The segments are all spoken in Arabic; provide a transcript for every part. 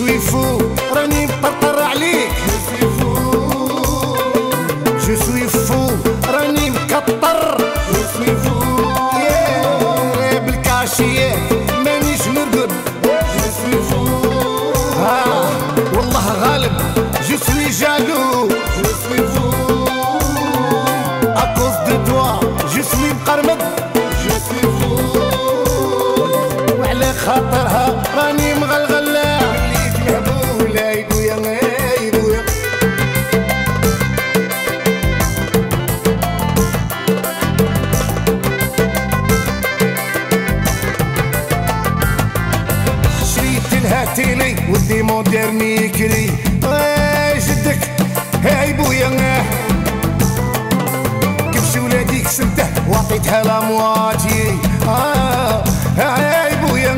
suis fou راني مطرطر عليك. je suis fou راني مكطر je suis fou يا بالكاشية مانيش مرقد je suis fou ها والله غالب. je suis jaloux. je suis fou à cause de je suis مقرمد. je suis fou وعلى خاطر آه، جدك هاي بويا كبش ولاديك سبته وعطيتها لامواتي آه هاي بويا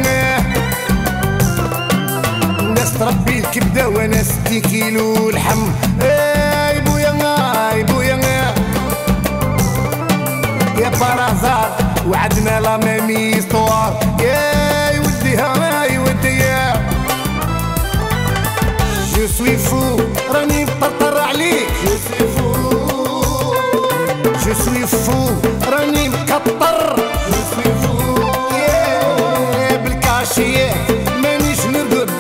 ناس تربي الكبدة وأنا ستي كيلو لحم هاي بويا هاي بويا يا بارازار وعدنا لا ميمي ستوار يا سوي فو راني مطرطر عليك je suis fou راني مكطر je suis fou يا بالكاشية مانيش نرقد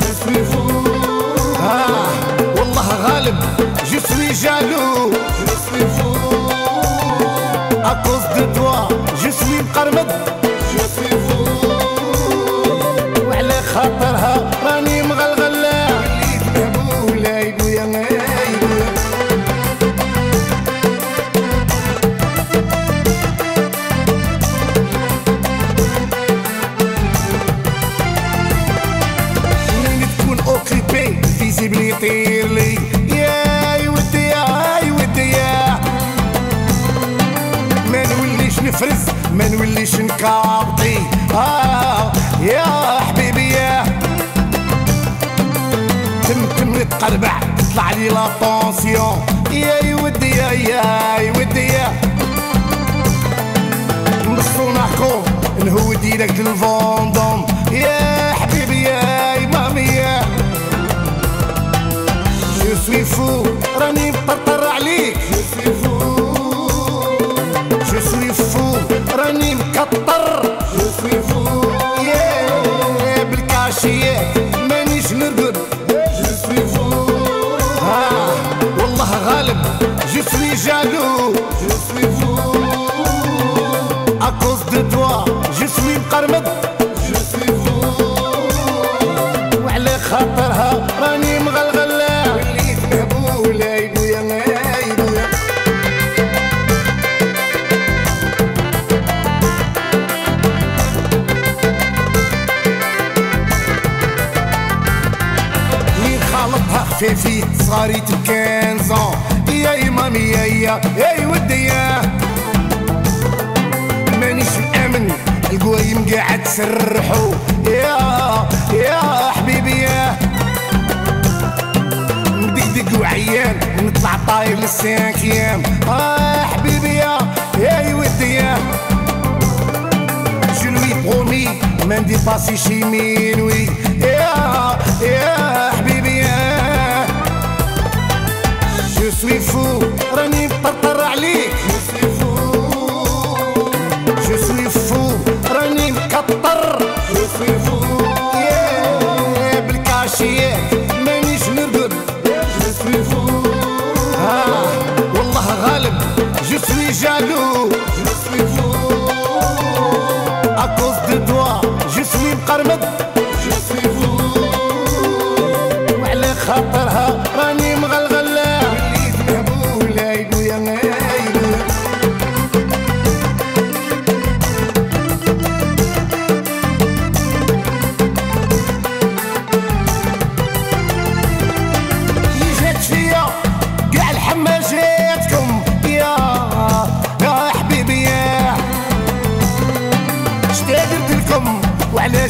je suis fou ها والله غالب je suis jaloux je suis fou à cause de toi je suis مقرمد فيزيبل يطير لي يا يودي يا يودي يا ما نوليش نفرز ما نوليش نكابطي يا حبيبي يا تم تم نتقربع تطلع لي لا طونسيون يا يودي يا يا يودي يا نبصو نحكو نهو ديريكت الفوندوم fou راني مطرطر عليك. je suis fou je suis fou راني مكطر je suis fou يا بالكاشية مانيش نرقد je suis fou ها والله غالب je suis jaloux je suis fou à cause de toi je suis مقرمد خالطها خفيفي صغاريت بكنزون يا مامي يا يا يا ودي مانيش مأمن القوايم قاعد تسرحوا يا يا حبيبي يا. مدقدق وعيان نطلع طاير للسانكيام آه حبيبي يا يا ودي يا. Je lui promis ما نديباسي شي مينوي سوي جالو جو سوي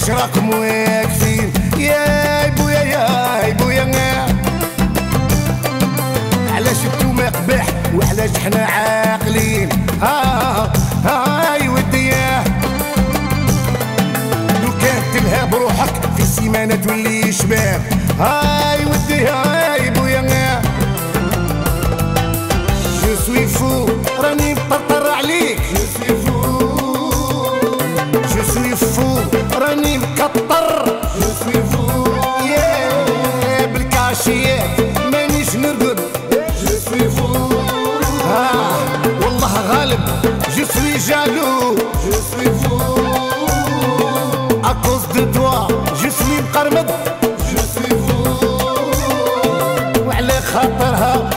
وعلاش راكم واقفين يا بويا يا بويا علاش انتوما قباح وعلاش حنا عاقلين ها هاي ودي لو كانت تلهى بروحك في سيمانة تولي شباب هاي ودي هاي بويا je suis fou راني مطرطر عليك je suis fou तरह तरह